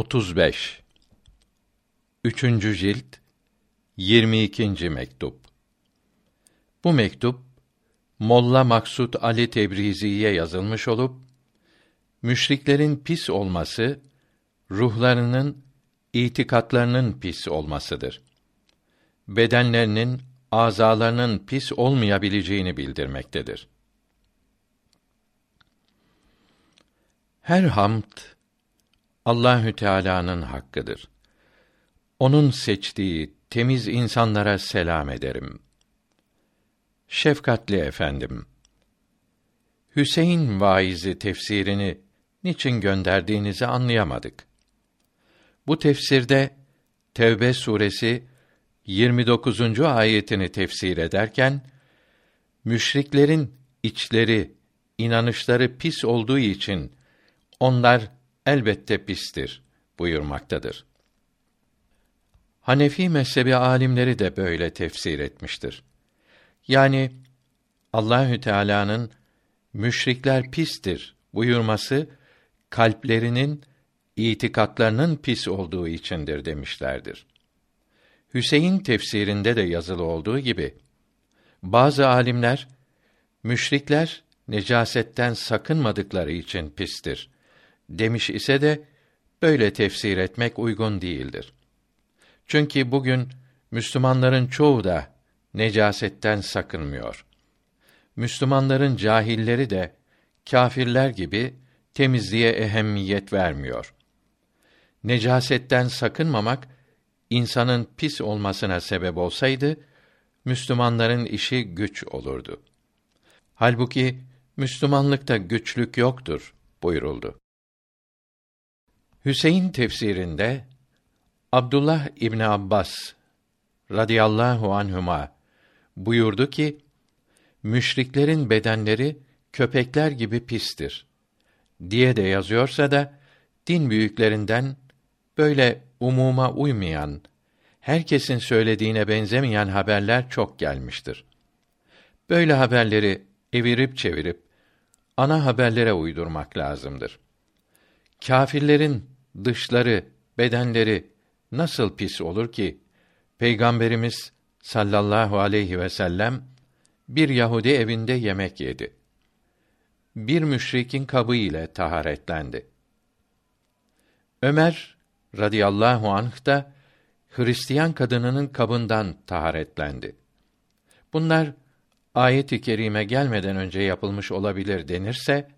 35 Üçüncü cilt 22. mektup Bu mektup Molla Maksut Ali Tebrizi'ye yazılmış olup müşriklerin pis olması ruhlarının itikatlarının pis olmasıdır. Bedenlerinin azalarının pis olmayabileceğini bildirmektedir. Her hamd Allahü Teala'nın hakkıdır. Onun seçtiği temiz insanlara selam ederim. Şefkatli efendim. Hüseyin vaizi tefsirini niçin gönderdiğinizi anlayamadık. Bu tefsirde Tevbe suresi 29. ayetini tefsir ederken müşriklerin içleri, inanışları pis olduğu için onlar elbette pistir buyurmaktadır. Hanefi mezhebi alimleri de böyle tefsir etmiştir. Yani Allahü Teala'nın müşrikler pistir buyurması kalplerinin itikatlarının pis olduğu içindir demişlerdir. Hüseyin tefsirinde de yazılı olduğu gibi bazı alimler müşrikler necasetten sakınmadıkları için pistir demiş ise de böyle tefsir etmek uygun değildir. Çünkü bugün Müslümanların çoğu da necasetten sakınmıyor. Müslümanların cahilleri de kâfirler gibi temizliğe ehemmiyet vermiyor. Necasetten sakınmamak insanın pis olmasına sebep olsaydı Müslümanların işi güç olurdu. Halbuki Müslümanlıkta güçlük yoktur buyuruldu. Hüseyin tefsirinde Abdullah İbni Abbas radıyallahu anhuma buyurdu ki müşriklerin bedenleri köpekler gibi pistir diye de yazıyorsa da din büyüklerinden böyle umuma uymayan herkesin söylediğine benzemeyen haberler çok gelmiştir. Böyle haberleri evirip çevirip ana haberlere uydurmak lazımdır. Kâfirlerin dışları, bedenleri nasıl pis olur ki Peygamberimiz sallallahu aleyhi ve sellem bir Yahudi evinde yemek yedi. Bir müşrikin kabı ile taharetlendi. Ömer radıyallahu anh da Hristiyan kadınının kabından taharetlendi. Bunlar ayet-i kerime gelmeden önce yapılmış olabilir denirse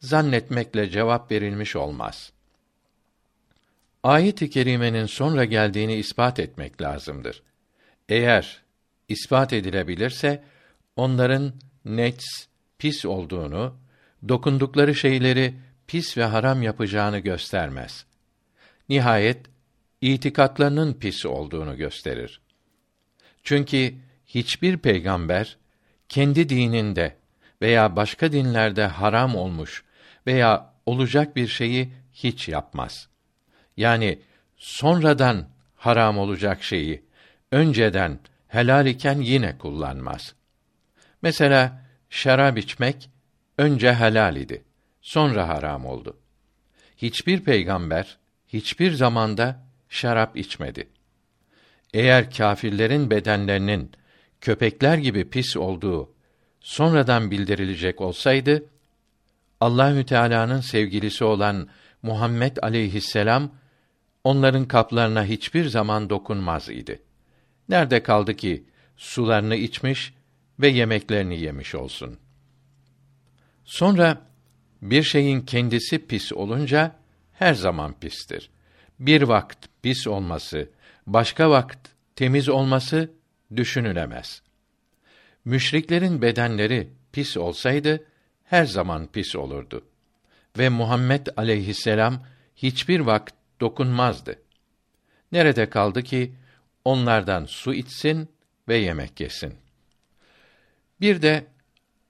zannetmekle cevap verilmiş olmaz. Ayet-i kerimenin sonra geldiğini ispat etmek lazımdır. Eğer ispat edilebilirse onların nets pis olduğunu, dokundukları şeyleri pis ve haram yapacağını göstermez. Nihayet itikatlarının pis olduğunu gösterir. Çünkü hiçbir peygamber kendi dininde veya başka dinlerde haram olmuş veya olacak bir şeyi hiç yapmaz. Yani sonradan haram olacak şeyi önceden helal iken yine kullanmaz. Mesela şarap içmek önce helal idi, sonra haram oldu. Hiçbir peygamber hiçbir zamanda şarap içmedi. Eğer kâfirlerin bedenlerinin köpekler gibi pis olduğu sonradan bildirilecek olsaydı Allahü Teala'nın sevgilisi olan Muhammed aleyhisselam onların kaplarına hiçbir zaman dokunmaz idi. Nerede kaldı ki sularını içmiş ve yemeklerini yemiş olsun. Sonra bir şeyin kendisi pis olunca her zaman pistir. Bir vakt pis olması, başka vakt temiz olması düşünülemez. Müşriklerin bedenleri pis olsaydı her zaman pis olurdu. Ve Muhammed aleyhisselam hiçbir vakt dokunmazdı. Nerede kaldı ki onlardan su içsin ve yemek yesin. Bir de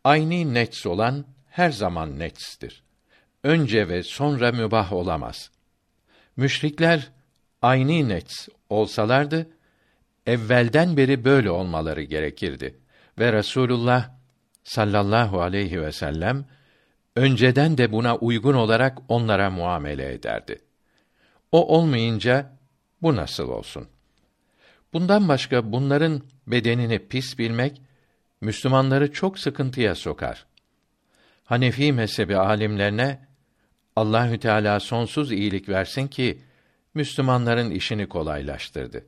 aynı nets olan her zaman netstir. Önce ve sonra mübah olamaz. Müşrikler aynı nets olsalardı evvelden beri böyle olmaları gerekirdi ve Resulullah sallallahu aleyhi ve sellem önceden de buna uygun olarak onlara muamele ederdi. O olmayınca bu nasıl olsun? Bundan başka bunların bedenini pis bilmek Müslümanları çok sıkıntıya sokar. Hanefi mezhebi alimlerine Allahü Teala sonsuz iyilik versin ki Müslümanların işini kolaylaştırdı.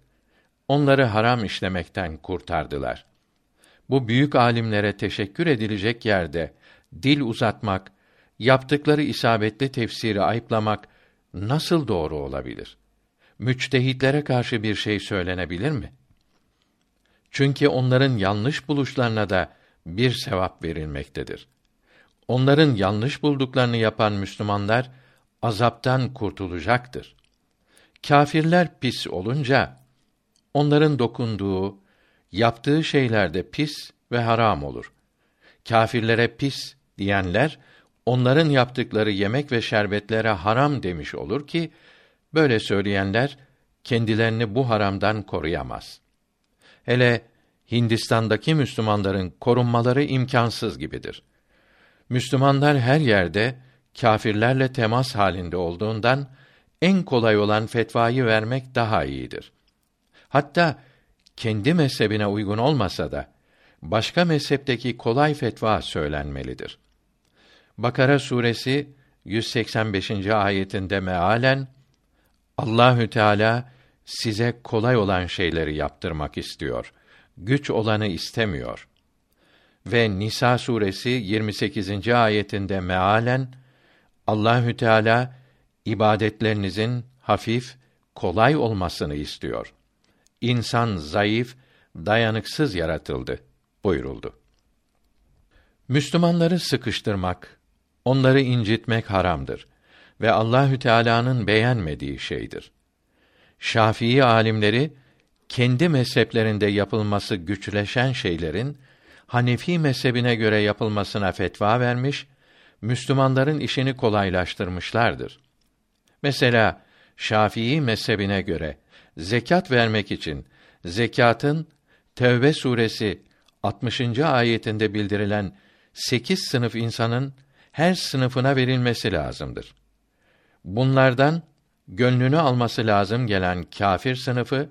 Onları haram işlemekten kurtardılar. Bu büyük alimlere teşekkür edilecek yerde dil uzatmak, yaptıkları isabetli tefsiri ayıplamak nasıl doğru olabilir? Müçtehitlere karşı bir şey söylenebilir mi? Çünkü onların yanlış buluşlarına da bir sevap verilmektedir. Onların yanlış bulduklarını yapan Müslümanlar azaptan kurtulacaktır. Kâfirler pis olunca onların dokunduğu, yaptığı şeylerde pis ve haram olur. Kâfirlere pis diyenler onların yaptıkları yemek ve şerbetlere haram demiş olur ki böyle söyleyenler kendilerini bu haramdan koruyamaz. Hele Hindistan'daki Müslümanların korunmaları imkansız gibidir. Müslümanlar her yerde kâfirlerle temas halinde olduğundan en kolay olan fetvayı vermek daha iyidir. Hatta kendi mezhebine uygun olmasa da başka mezhepteki kolay fetva söylenmelidir. Bakara suresi 185. ayetinde mealen Allahü Teala size kolay olan şeyleri yaptırmak istiyor. Güç olanı istemiyor. Ve Nisa suresi 28. ayetinde mealen Allahü Teala ibadetlerinizin hafif, kolay olmasını istiyor. İnsan zayıf, dayanıksız yaratıldı buyuruldu. Müslümanları sıkıştırmak, onları incitmek haramdır ve Allahü Teala'nın beğenmediği şeydir. Şafii alimleri kendi mezheplerinde yapılması güçleşen şeylerin Hanefi mezhebine göre yapılmasına fetva vermiş, Müslümanların işini kolaylaştırmışlardır. Mesela Şafii mezhebine göre zekat vermek için zekatın Tevbe suresi 60. ayetinde bildirilen sekiz sınıf insanın her sınıfına verilmesi lazımdır. Bunlardan gönlünü alması lazım gelen kâfir sınıfı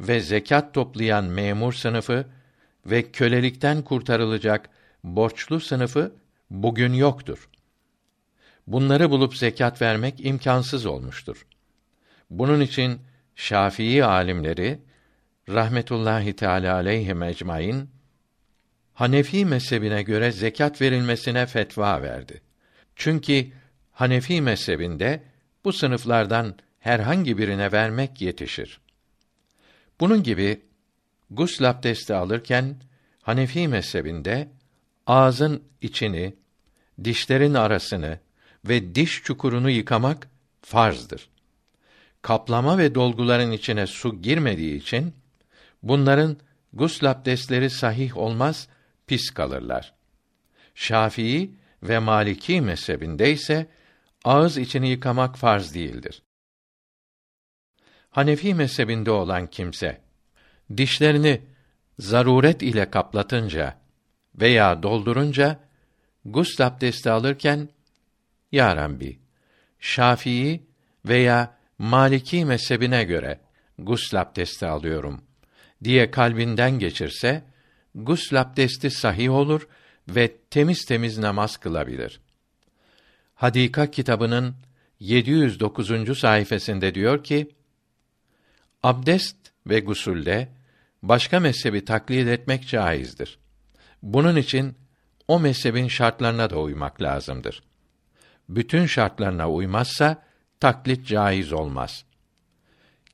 ve zekat toplayan memur sınıfı ve kölelikten kurtarılacak borçlu sınıfı bugün yoktur. Bunları bulup zekat vermek imkansız olmuştur. Bunun için Şafii alimleri rahmetullahi teala aleyhi ecmaîn Hanefi mezhebine göre zekat verilmesine fetva verdi. Çünkü Hanefi mezhebinde bu sınıflardan herhangi birine vermek yetişir. Bunun gibi gusl abdesti alırken Hanefi mezhebinde ağzın içini, dişlerin arasını ve diş çukurunu yıkamak farzdır. Kaplama ve dolguların içine su girmediği için bunların gusl abdestleri sahih olmaz, pis kalırlar. Şafii ve Maliki mezhebinde ise ağız içini yıkamak farz değildir. Hanefi mezhebinde olan kimse dişlerini zaruret ile kaplatınca veya doldurunca gusl abdesti alırken ya Rabbi Şafii veya Maliki mezhebine göre gusl abdesti alıyorum diye kalbinden geçirse gusl abdesti sahih olur ve temiz temiz namaz kılabilir. Hadika kitabının 709. sayfasında diyor ki: Abdest ve gusulde başka mezhebi taklit etmek caizdir. Bunun için o mezhebin şartlarına da uymak lazımdır. Bütün şartlarına uymazsa taklit caiz olmaz.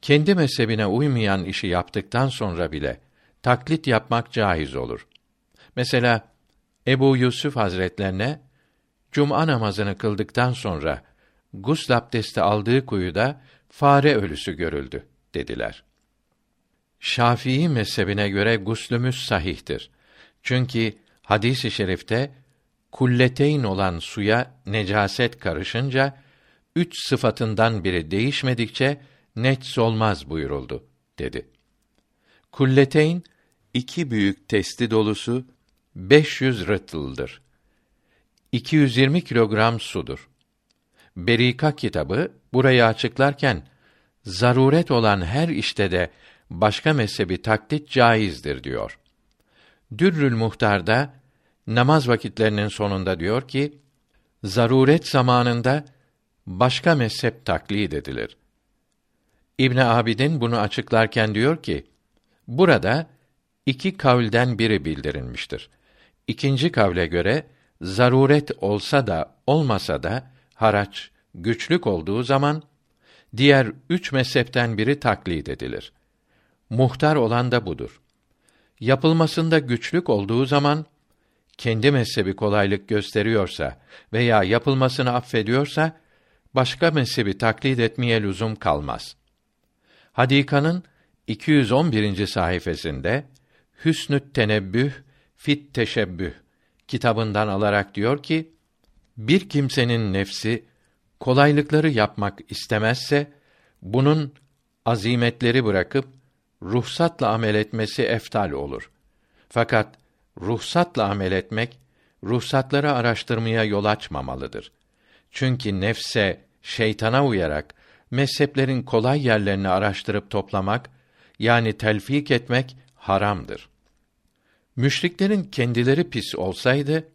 Kendi mezhebine uymayan işi yaptıktan sonra bile taklit yapmak caiz olur. Mesela Ebu Yusuf Hazretlerine cuma namazını kıldıktan sonra gusl abdesti aldığı kuyuda fare ölüsü görüldü dediler. Şafii mezhebine göre guslümüz sahihtir. Çünkü hadis-i şerifte kulleteyn olan suya necaset karışınca üç sıfatından biri değişmedikçe nets olmaz buyuruldu dedi. Kulleteyn iki büyük testi dolusu 500 rıtıldır. 220 kilogram sudur. Berika kitabı burayı açıklarken zaruret olan her işte de başka mezhebi taklit caizdir diyor. Dürrül Muhtar'da namaz vakitlerinin sonunda diyor ki, zaruret zamanında başka mezhep taklid edilir. İbn Abidin bunu açıklarken diyor ki, burada iki kavlden biri bildirilmiştir. İkinci kavle göre zaruret olsa da olmasa da haraç güçlük olduğu zaman diğer üç mezhepten biri taklid edilir. Muhtar olan da budur. Yapılmasında güçlük olduğu zaman kendi mezhebi kolaylık gösteriyorsa veya yapılmasını affediyorsa başka mezhebi taklit etmeye lüzum kalmaz. Hadika'nın 211. sayfasında Hüsnü Tenebbüh fit teşebbüh kitabından alarak diyor ki bir kimsenin nefsi kolaylıkları yapmak istemezse bunun azimetleri bırakıp ruhsatla amel etmesi eftal olur. Fakat ruhsatla amel etmek ruhsatları araştırmaya yol açmamalıdır. Çünkü nefse, şeytana uyarak mezheplerin kolay yerlerini araştırıp toplamak yani telfik etmek haramdır. Müşriklerin kendileri pis olsaydı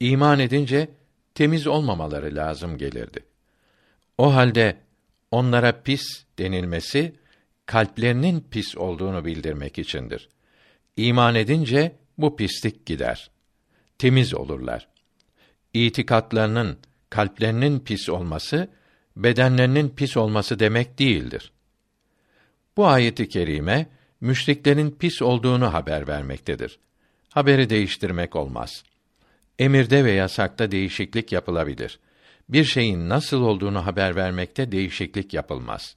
iman edince temiz olmamaları lazım gelirdi. O halde onlara pis denilmesi kalplerinin pis olduğunu bildirmek içindir. İman edince bu pislik gider. Temiz olurlar. İtikatlarının, kalplerinin pis olması bedenlerinin pis olması demek değildir. Bu ayeti kerime müşriklerin pis olduğunu haber vermektedir. Haberi değiştirmek olmaz. Emirde ve yasakta değişiklik yapılabilir. Bir şeyin nasıl olduğunu haber vermekte değişiklik yapılmaz.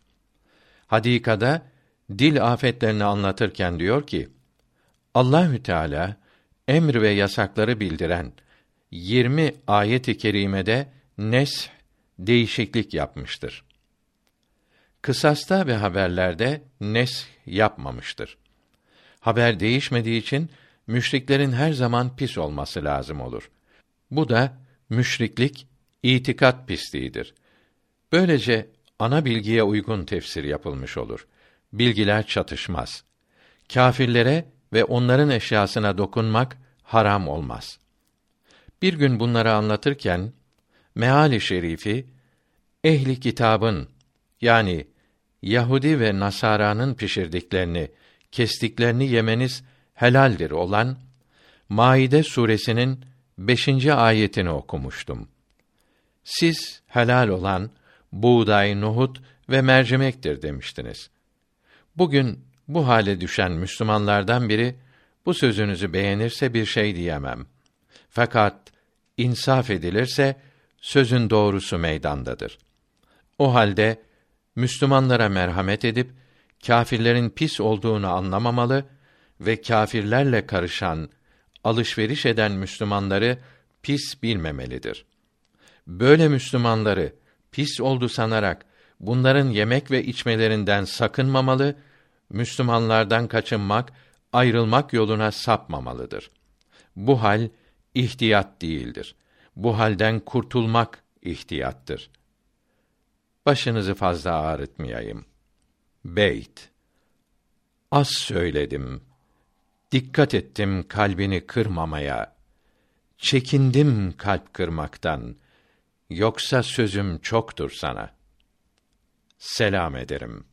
Hadikada dil afetlerini anlatırken diyor ki: Allahü Teala emr ve yasakları bildiren 20 ayet-i kerimede nes değişiklik yapmıştır. Kısasta ve haberlerde nes yapmamıştır. Haber değişmediği için müşriklerin her zaman pis olması lazım olur. Bu da müşriklik itikat pisliğidir. Böylece ana bilgiye uygun tefsir yapılmış olur. Bilgiler çatışmaz. Kâfirlere ve onların eşyasına dokunmak haram olmaz. Bir gün bunları anlatırken meali şerifi ehli kitabın yani Yahudi ve Nasara'nın pişirdiklerini, kestiklerini yemeniz helaldir olan Maide suresinin beşinci ayetini okumuştum. Siz helal olan buğday, nohut ve mercimektir demiştiniz. Bugün bu hale düşen Müslümanlardan biri bu sözünüzü beğenirse bir şey diyemem. Fakat insaf edilirse sözün doğrusu meydandadır. O halde Müslümanlara merhamet edip kâfirlerin pis olduğunu anlamamalı ve kâfirlerle karışan, alışveriş eden Müslümanları pis bilmemelidir. Böyle Müslümanları pis oldu sanarak bunların yemek ve içmelerinden sakınmamalı, Müslümanlardan kaçınmak, ayrılmak yoluna sapmamalıdır. Bu hal ihtiyat değildir. Bu halden kurtulmak ihtiyattır. Başınızı fazla ağrıtmayayım. Beyt Az söyledim. Dikkat ettim kalbini kırmamaya. Çekindim kalp kırmaktan. Yoksa sözüm çoktur sana. Selam ederim.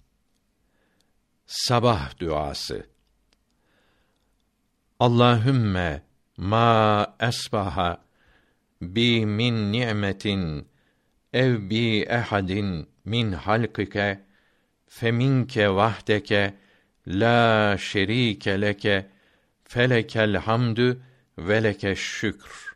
Sabah duası. Allahümme ma esbaha bi min ni'metin ev bi ehadin min halkike feminke vahdeke la şerike leke felekel hamdü ve leke şükr